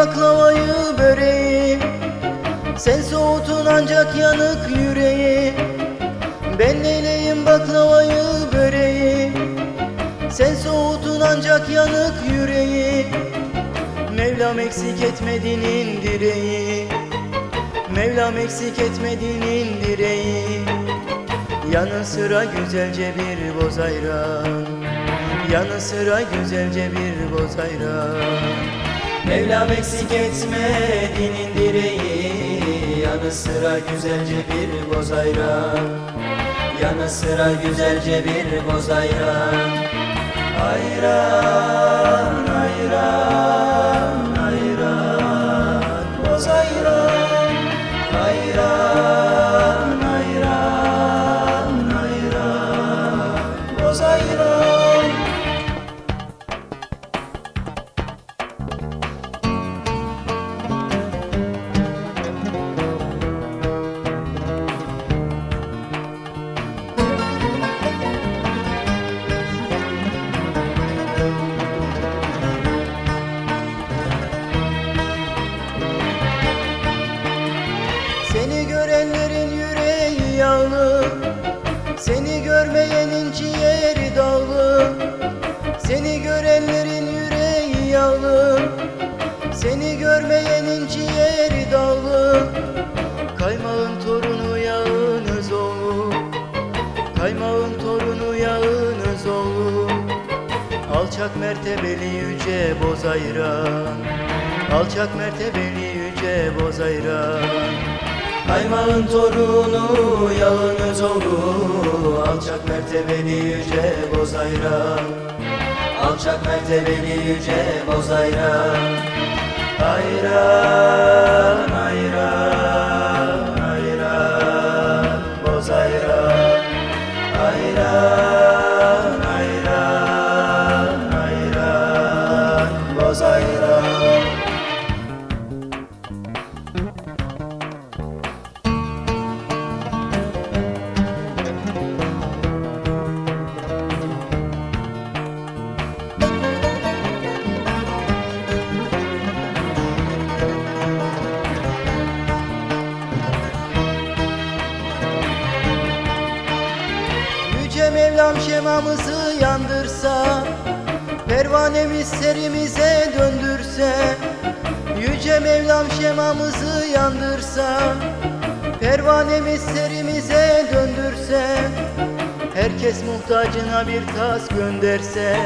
baklavayı böreği? Sen soğutun ancak yanık yüreği. Ben neyleyim baklavayı böreği? Sen soğutun ancak yanık yüreği. Mevlam eksik etmedinin direği Mevlam eksik etmedinin direği Yanı sıra güzelce bir boz ayran. Yanı sıra güzelce bir boz ayran Mevlam eksik etmedinin direği. Yanı sıra güzelce bir boz ayran. Yanı sıra güzelce bir boz Ayran, ayran, yağlı Seni görmeyenin ciğeri dağlı Seni görenlerin yüreği yağlı Seni görmeyenin ciğeri dağlı Kaymağın torunu yağınız oğlu Kaymağın torunu yağınız oğlu Alçak mertebeli yüce boz ayran Alçak mertebeli yüce boz ayran Kaymağın torunu yağınız oğlu. Alçak mertebeli yüce boz ayran Alçak mertebeli yüce boz ayran Mevlam şemamızı yandırsa Pervanemiz serimize döndürse Yüce Mevlam şemamızı yandırsa Pervanemiz serimize döndürse Herkes muhtacına bir tas gönderse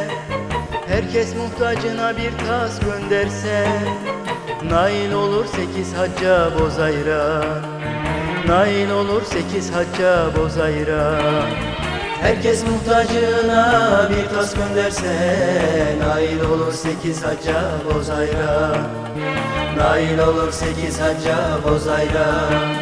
Herkes muhtacına bir tas gönderse Nail olur sekiz hacca boz ayran Nail olur sekiz hacca boz ayran Herkes muhtacına bir tas gönderse Nail olur sekiz hacca boz ayran Nail olur sekiz hacca boz ayran